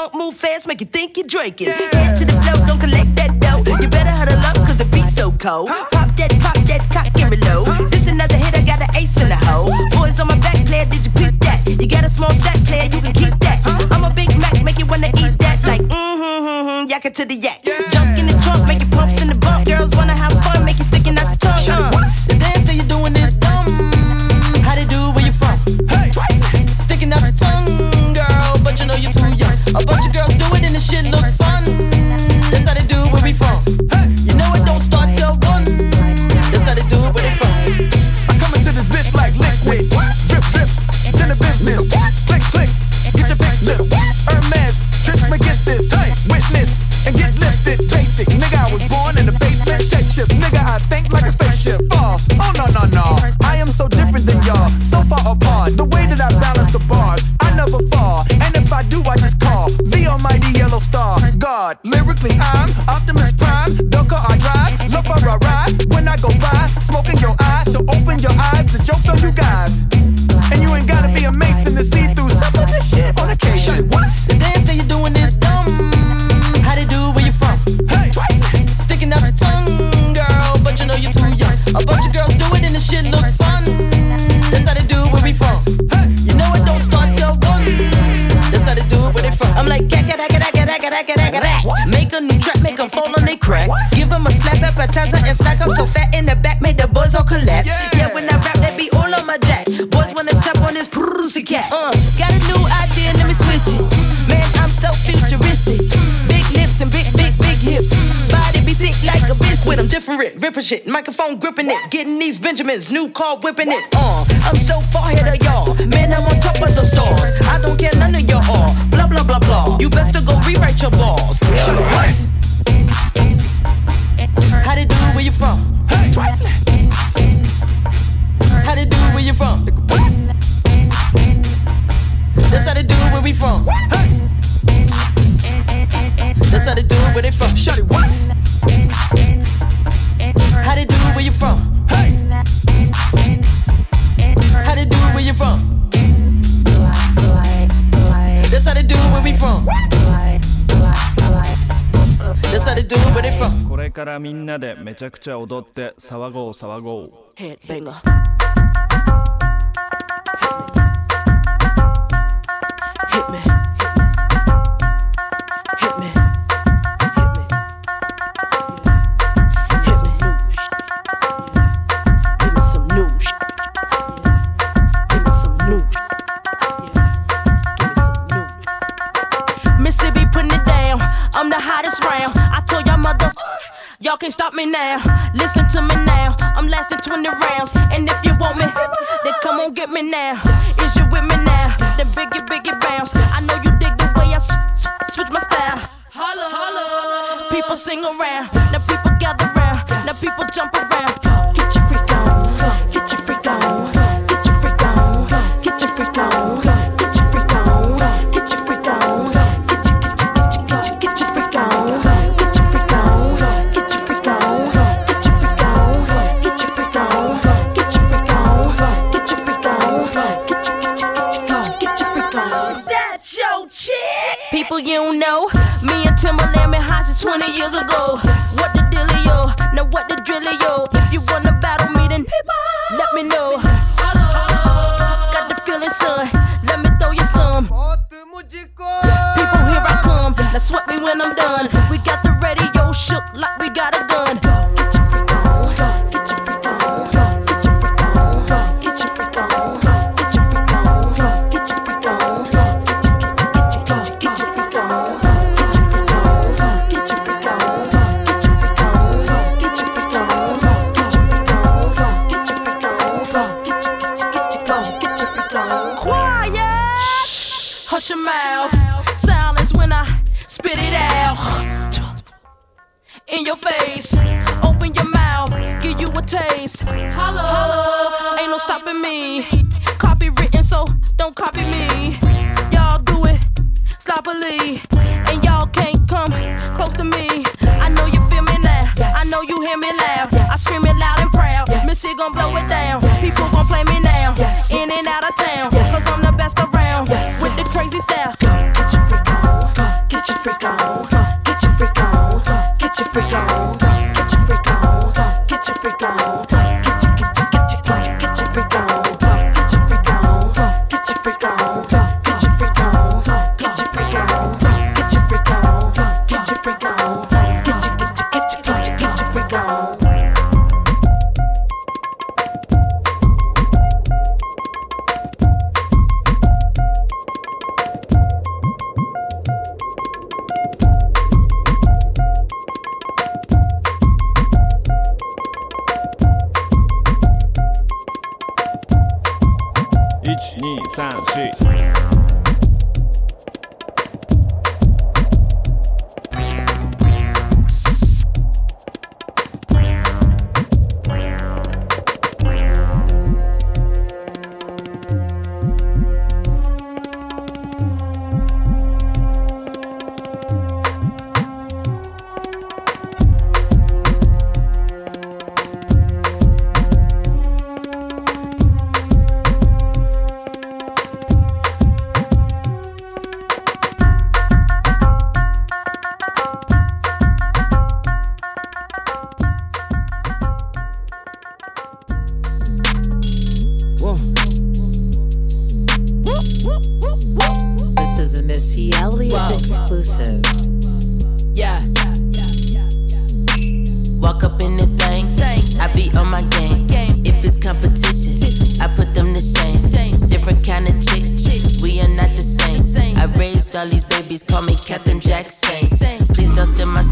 don't move fast, make you think you're drinking. Head to the flow, don't collect that dough. You better huddle up, cause the beat's so cold. Pop that, pop that, cock and reload. This another hit, I got an ace in the hole. Boys on my back, player, did you pick that? You got a small stack, player, you can keep that. I'm a big Mac, make you wanna eat That's how they do where we from. You know it don't start till one. That's how they do where they from. I'm like, Make a new track, make fall on they crack. Give them a slap appetizer and snack up so fat in the back, make the buzz all collapse. Yeah, biscuit. I'm ripping shit. Microphone gripping it. Getting these Benjamins, new car whipping it. Uh, I'm so far ahead of y'all. Man, I'm on top of the stars. I don't care none of your all. Blah, blah, blah, blah. You best to go rewrite your balls. Shorty, what? How they do it where you from? hey, How they do it where you from? That's how they do it where we from. That's how they do it where they from. Shorty, what? From? Hey, How they do it where you from? That's how they do it where we from. That's how they do it where they from. これからみんなでめちゃくちゃ踊って騒ごう騒ごう Headbanger. Hit hottest round. I told y'all mother. Y'all can't stop me now. Listen to me now. I'm lasting 20 rounds. And if you want me, then come on get me now. Is you with me now? Then biggie, biggie bounce. I know you dig the way I s- s- switch my style. Holla, holla. People sing around. Now people gather round. Now people jump around. Hush your mouth. Silence when I spit it out. In your face. Open your mouth. Give you a taste. Holla. Ain't no stopping me. Copywritten, so don't copy me. Y'all do it sloppily. And y'all can't come close to me. I know you feel me now. I know you hear me loud. I scream it loud and proud. Missy gon' blow it down. People gon' play me now. In and out of town. On, get your freak on, get your get your get your get your get your freak on, get your freak on, get your freak on, get your freak on, get your freak on, get your freak on, get your freak on, get your get your get your get your get your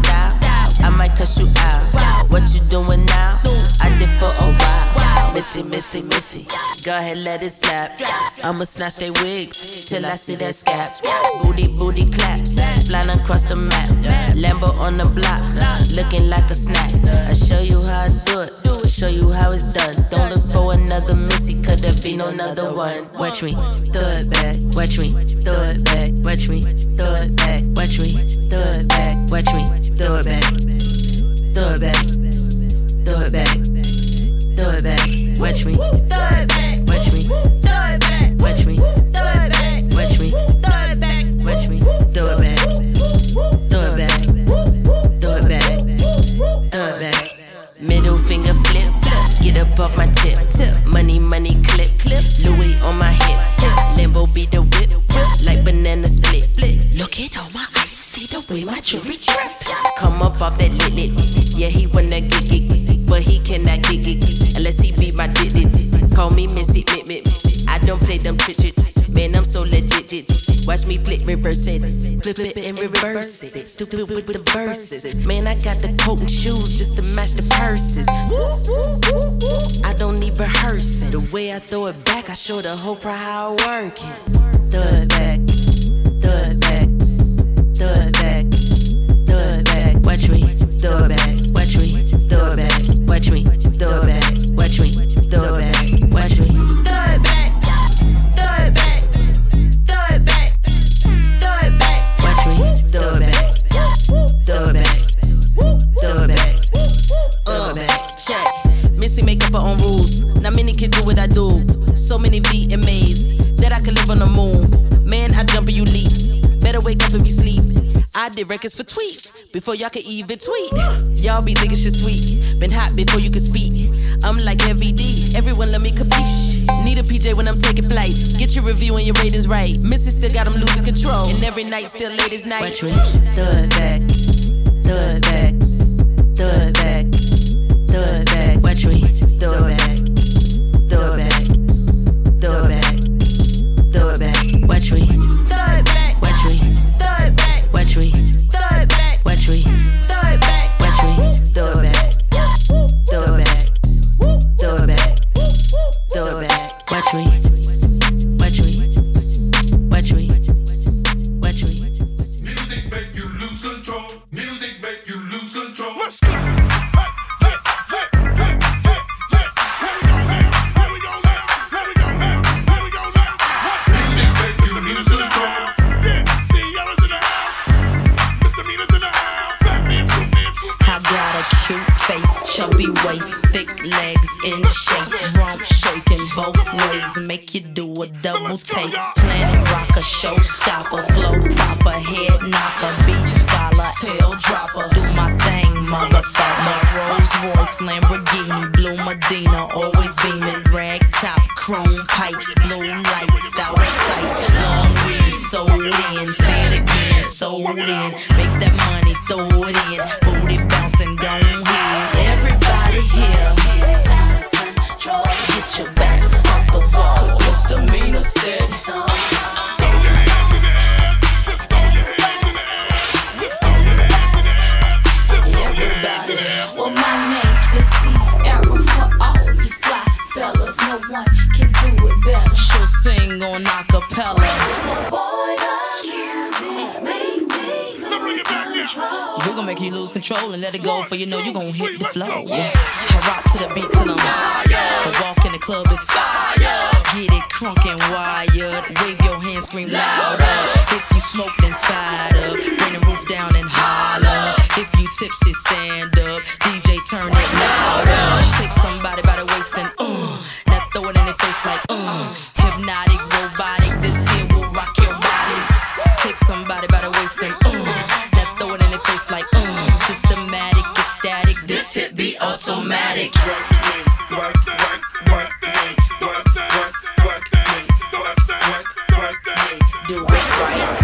freak on.1234'Cause I did for a while. Missy, missy, missy. Go ahead, let it slap. I'ma snatch they wigs till I see that scap. Booty, booty claps. Flying across the map. Lambo on the block. Looking like a snack. I show you how I do it. Show you how it's done. Don't look for another missy, cause there be no another one. Watch me, throw it back. Watch me, throw it back. Watch me, throw it back. Watch me, throw it back. Watch me, throw it back. Throw it back. Throw it back. Throw it back. Watch me. Flip it and reverse it. Stupid with the verses. Man, I got the coat and shoes just to match the purses. I don't need rehearsing. The way I throw it back, I show the whole crowd how I work it. It back, throw back, records for tweet before y'all could even tweet. Y'all be thinking shit sweet. Been hot before you could speak. I'm like Heavy D. Everyone let me capiche. Need a PJ when I'm taking flight. Get your review and your ratings right. Missy still got them losing control. And every night still late as night. Watch me. Throw it back. Throw it back. Throw it back. Throw it back. Watch me. Throw it back. Control and let it go, for you know you gonna hit the flow. Yeah. I rock to the beat till I'm wired. I walk in the club is fire. Get it crunk and wired. Wave your hands, scream louder. If you smoke, then fired up. Bring the roof down and holler. If you tipsy, stand up. DJ, turn it louder. Take somebody by the waist and uh. Now throw it in their face like uh. Hypnotic, robotic. This here will rock your bodies. Take somebody by the waist and uh throw it in their face like, mm, systematic, ecstatic. This hit be automatic. Work me, work, work, work me, work, work, work me, work, work, work me. Do it right.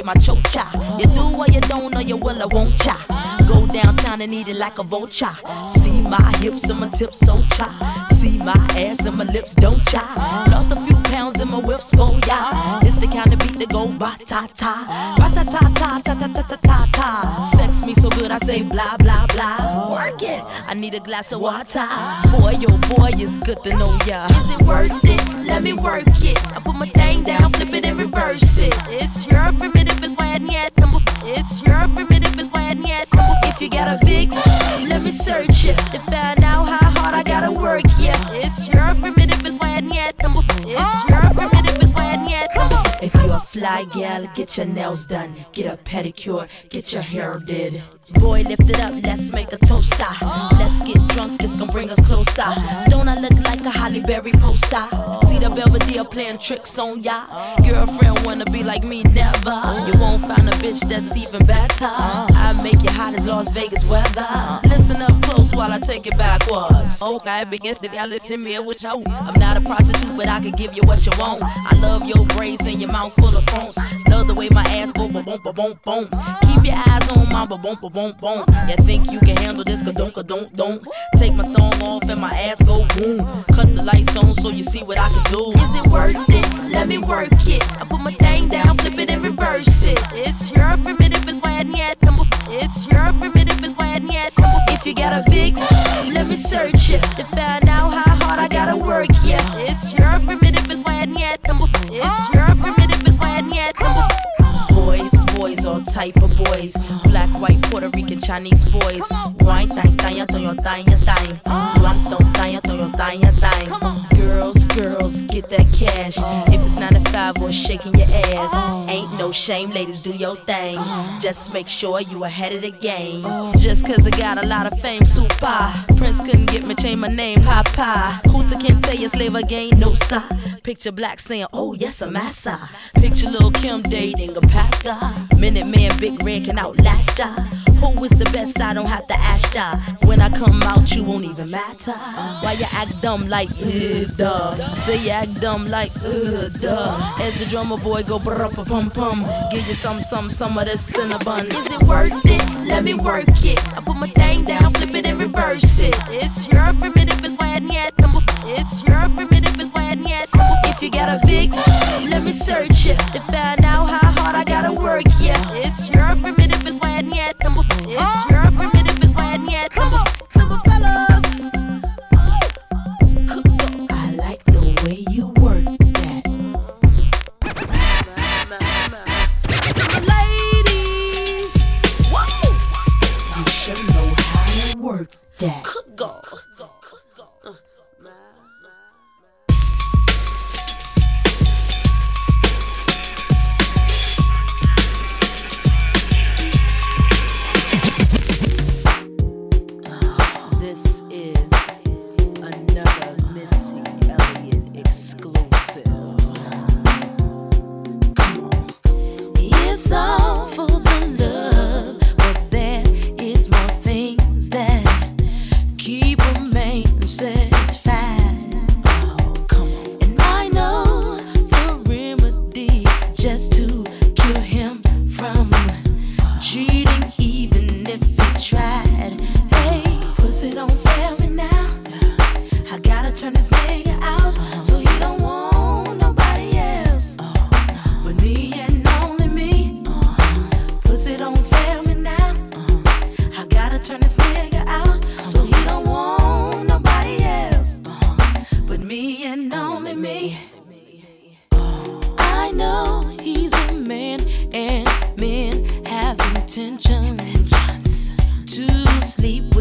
My chocha. You do or you don't, or you will, I won't cha. Go downtown and eat it like a vulture. See my hips and my tips so cha. See my ass and my lips don't cha. go ba-ta-ta. Ba-ta-ta-ta-ta-ta-ta-ta-ta. Sex me so good, I say blah, blah, blah. Work it. I need a glass of water. Boy, yo, oh boy, it's good to know ya. Is it worth it? Let me work it. I put my thing down, flip it and reverse it. It's your primitive, it's why I need it. It's your primitive, it's why I need it. If you got a big, let me search it. To find out how hard I gotta work, yeah. It's your primitive, it's why I need it. It's your primitive, it's why I need it fly gal, get your nails done, get a pedicure, get your hair did. Boy, lift it up, let's make a toast. ah. Let's get drunk, this gon' bring us closer. Don't I look like a Halle Berry poster? See the Belvedere playing tricks on ya. Girlfriend wanna be like me, never. You won't find a bitch that's even better. I make you hot as Las Vegas weather. Listen up close while I take it backwards. Okay, begins to y'all listen me what you I'm not a prostitute, but I can give you what you want. I love your braids and your mouth full of phones. Love the way my ass go ba boom ba boom boom. Keep your eyes on my ba boom ba boom boom. You think you can handle this? Ka don't ka don't don't. Take my thong off and my ass go boom. Cut the lights on so you see what I can do. Is it worth it? Let me work it. I put my thing down, flip it and reverse it. It's your primitive it's why I need number. It's your primitive is why I need number. If you got a big, let me search it to find type of boys. Black, white, Puerto Rican, Chinese boys. Wine, thang, thang, thang, thang, thang. Rum, thang, thang, thang, thang. Girls, girls, get that cash. If it's 9 to 5 or shaking your ass. Ain't no shame, ladies, do your thing. Just make sure you ahead of the game. Just cause I got a lot of fame, super. Prince couldn't get me, change my name, Papa. Hooter can't tell you slave again, no sir. Picture black saying, oh yes, I'm massa. Picture Lil' Kim dating a pastor. Minute man, big red can outlast ya. Who is the best? I don't have to ask ya. When I come out, you won't even matter. Why you act dumb like, uh, duh. Say you act dumb like, uh, duh. As the drummer boy go brr pum pum. Give you some, some, some of this cinnabon. Is it worth it? Let me work it. I put my thing down, flip it and reverse it. It's your primitive, it's why I need number. It's your primitive, it's why I need number. If you got a big, let me search it to find out how hard I gotta work. Yeah, it's your primitive,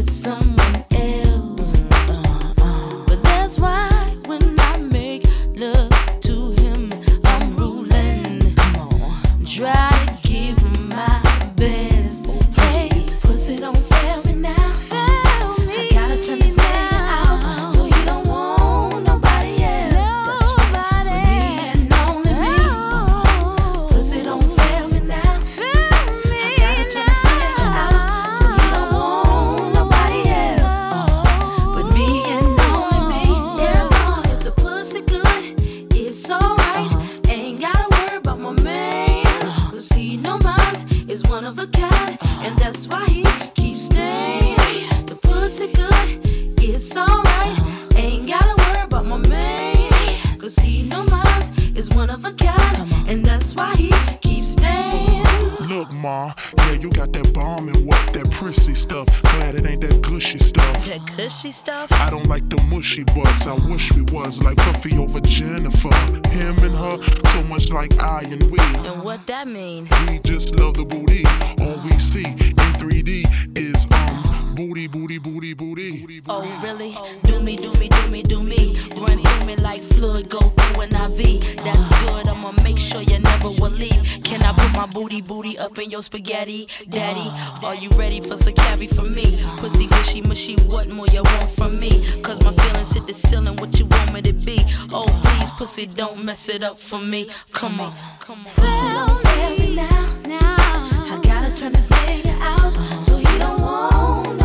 with someone Ma, yeah, you got that bomb and what that prissy stuff. Glad it ain't that gushy stuff. That cushy stuff. I don't like the mushy butts. I wish we was like Puffy over Jennifer. Him and her, so much like I and we. And what that mean? We just love the booty. All we see in 3D is um booty, booty, booty, booty. Oh, really? Do me, do me, do me, do me. Run me like fluid, go through an IV. That's uh-huh. good, I'ma make sure you never will leave. Can I put my booty booty up in your spaghetti, daddy. Uh-huh. Are you ready for some cavi from me? Uh-huh. Pussy gushy mushy, what more you want from me? Cause my feelings hit the ceiling, what you want me to be? Oh please, pussy, don't mess it up for me. Come on, come on. Pussy don't fail me now. I gotta turn this nigga out so he don't want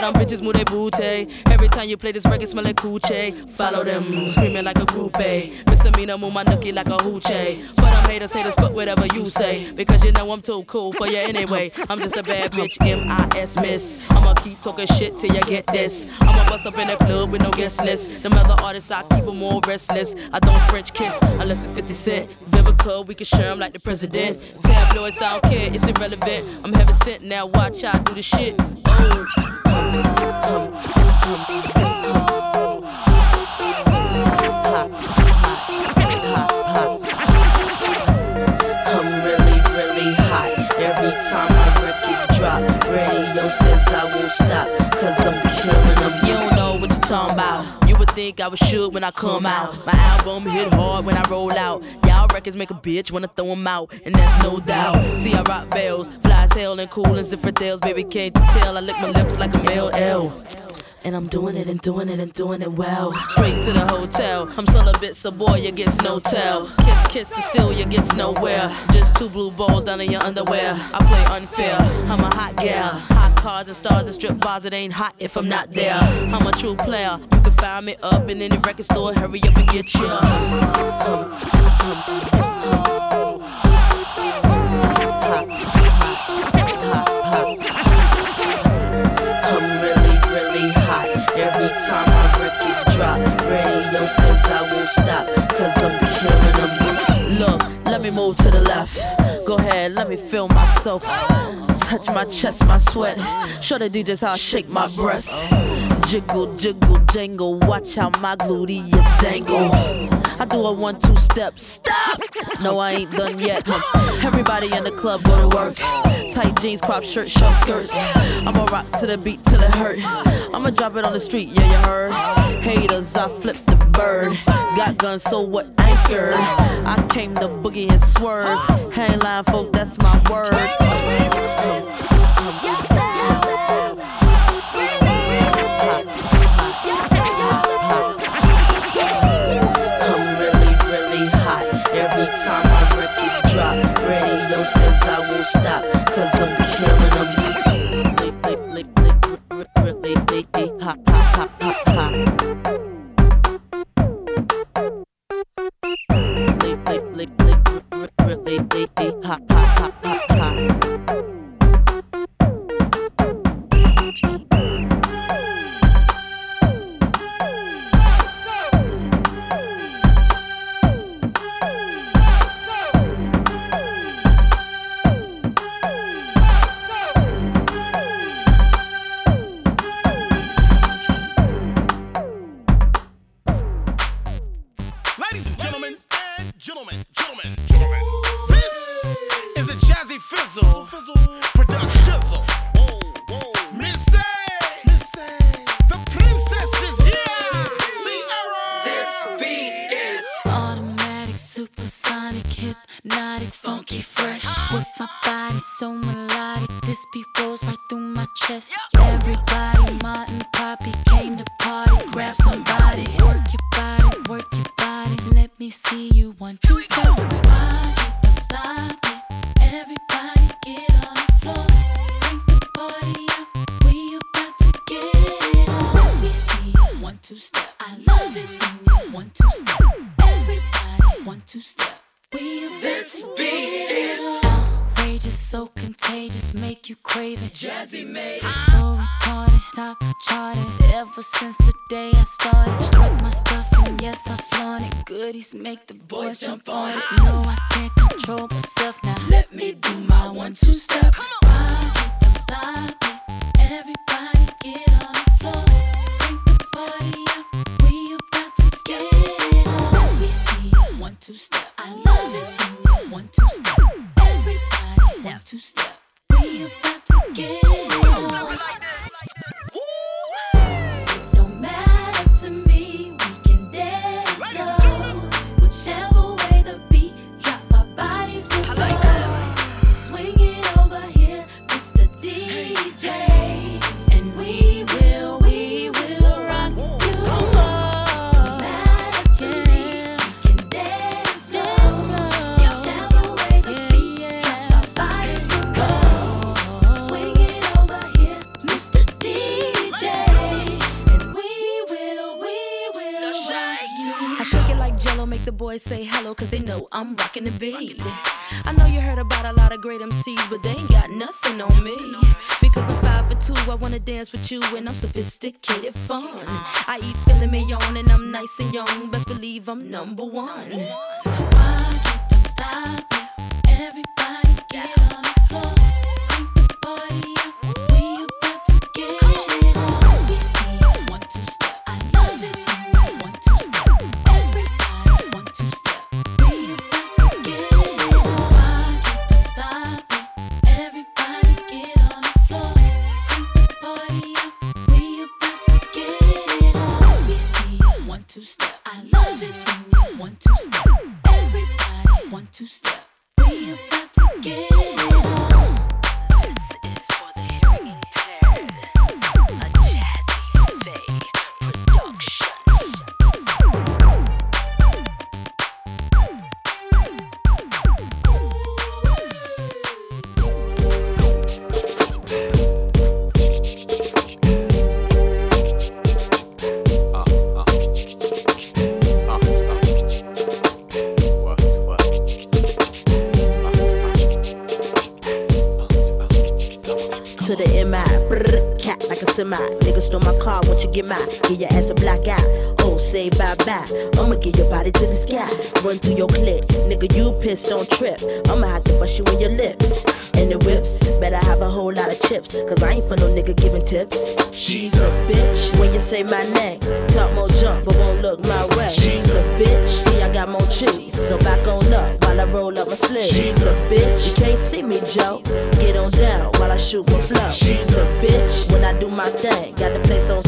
Them bitches move time you play this record, smell like coochie. Follow them, screaming like a groupie. Misdemeanor, move my nookie like a hoochie. For them haters, haters, fuck whatever you say. Because you know I'm too cool for you anyway. I'm just a bad bitch, M.I.S. Miss. I'ma keep talking shit till you get this. I'ma bust up in the club with no guest list. Them other artists, I keep them more restless. I don't French kiss unless it's 50 Cent. Vivica, we can share 'em like the president. Tabloids, I don't care, it's irrelevant. I'm heaven sent now, watch I do the shit. I'm really, really I'm getting really high every time this track really low since I would stop cuz I'm killing of you know what I'm talking about you would think I was shook when I come out. My album hit hard when I roll out. Y'all records make a bitch wanna throw 'em out, and that's no doubt. See, I rock bells, fly as hell and cool as infidels. Baby, can't you tell? I lick my lips like a male L. And I'm doing it and doing it and doing it well. Straight to the hotel. I'm celibate, so boy, you gets no tell. Kiss, kiss, and still you gets nowhere. Just two blue balls down in your underwear. I play unfair. I'm a hot gal. Hot cars and stars and strip bars. It ain't hot if I'm not there. I'm a true player. You can find me up in any record store. Hurry up and get ya. I'm radio says I won't stop. Cause I'm killing them. Look, let me move to the left. Go ahead, let me feel myself. Touch my chest, my sweat. Show the DJs how I shake my breasts. Jiggle, jiggle, jangle. Watch how my gluteus dangle. I do a one, two step. Stop! No, I ain't done yet. Everybody in the club go to work. Tight jeans, crop shirt, short skirts. I'ma rock to the beat till it hurt. I'ma drop it on the street, yeah, you heard. Haters, I flip the bird. Got guns, so what? I scared. I came to boogie and swerve. Hang line, folk, that's my word. I'm really, really Jazzy Fizzle, production. Whoa, whoa. Missy, Missy, the princess is here. Ciara. This beat is Automatic, supersonic, hypnotic, funky, fresh. With my body so melodic, this beat rolls right through my chest. Everybody, myself now. Heard about a lot of great MCs, but they ain't got nothing on me. Because I'm five for two, I wanna dance with you, and I'm sophisticated fun. I eat filet mignon, and I'm nice and young, best believe I'm number one. Get? Give your ass a black eye. Oh, say bye bye. I'ma get your body to the sky. Run through your clip. Nigga, you pissed, don't trip. I'ma have to bust you in your lips. And the whips, better have a whole lot of chips. Cause I ain't for no nigga giving tips. She's a bitch. When you say my name, talk more jump, but won't look my way. She's a bitch. See, I got more cheese. So back on up while I roll up my sleeve. She's a bitch. You can't see me, Joe. Get on down while I shoot my flow. She's a bitch. When I do my thing, got the place on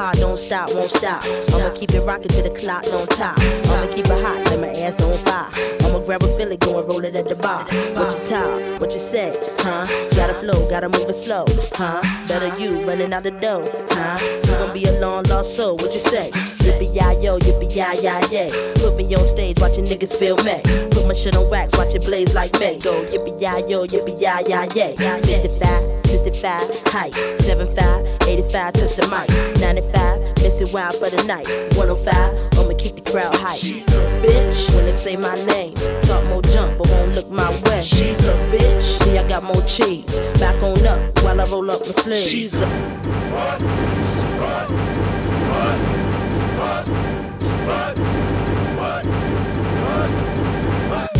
car, don't stop, won't stop. I'ma keep it rocking till the clock don't top. I'ma keep it hot, let my ass on fire. I'ma grab a Philly, go and roll it at the bar. What you talk, what you say, huh? Gotta flow, gotta move it slow, huh? Better you running out the door, huh? You gon' be a long lost soul, what you say? Yippee yi yo, yippee yi yi yay. Put me on stage, watching niggas feel me. Put my shit on wax, watch it blaze like me. Go yippee yi yo, yippee yi yi yay. 55, 65, height, 75, 85, touch the mic. 95, miss it wild for the night. 105, I'ma keep the crowd hype. She's a Bitch, when they say my name, talk more jump, but won't look my way. She's a bitch, see I got more cheese. Back on up while I roll up my sleeves. She's a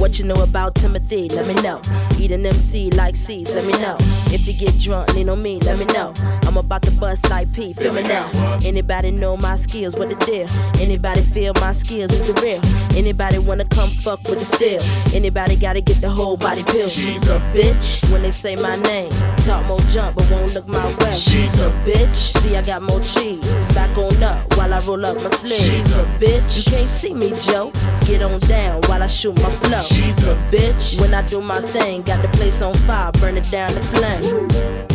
What you know about Timothy? Let me know. Eat an MC like C's, let me know. If you get drunk, lean on me, let me know. I'm about to bust like P, feel me now. Anybody know my skills, what the deal? Anybody feel my skills is the real? Anybody wanna come fuck with the steel? Anybody gotta get the whole body pill? She's a bitch when they say my name. Talk more jump, but won't look my way. She's a bitch. See, I got more cheese. Back on up while I roll up my sleeve. She's a bitch. You can't see me, Joe. Get on down while I shoot my flow. She's a bitch. When I do my thing, got the place on fire, burn it down to flame.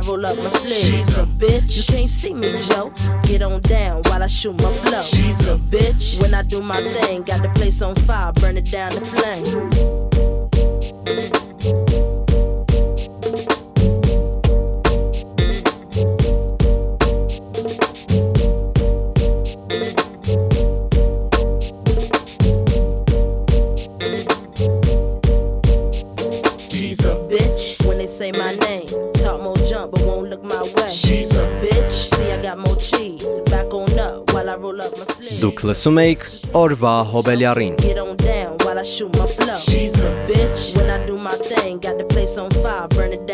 I roll up my sleeves. She's a bitch. You can't see me, Joe. Get on down while I shoot my flow. She's a bitch. When I do my thing, got the place on fire, burn it down to flame. Դուք լսում էիք Օրվա Հոբելյարին։ Get on down while I shoot my flow. She's a bitch. When I do my thing, got the place on fire, burn it down to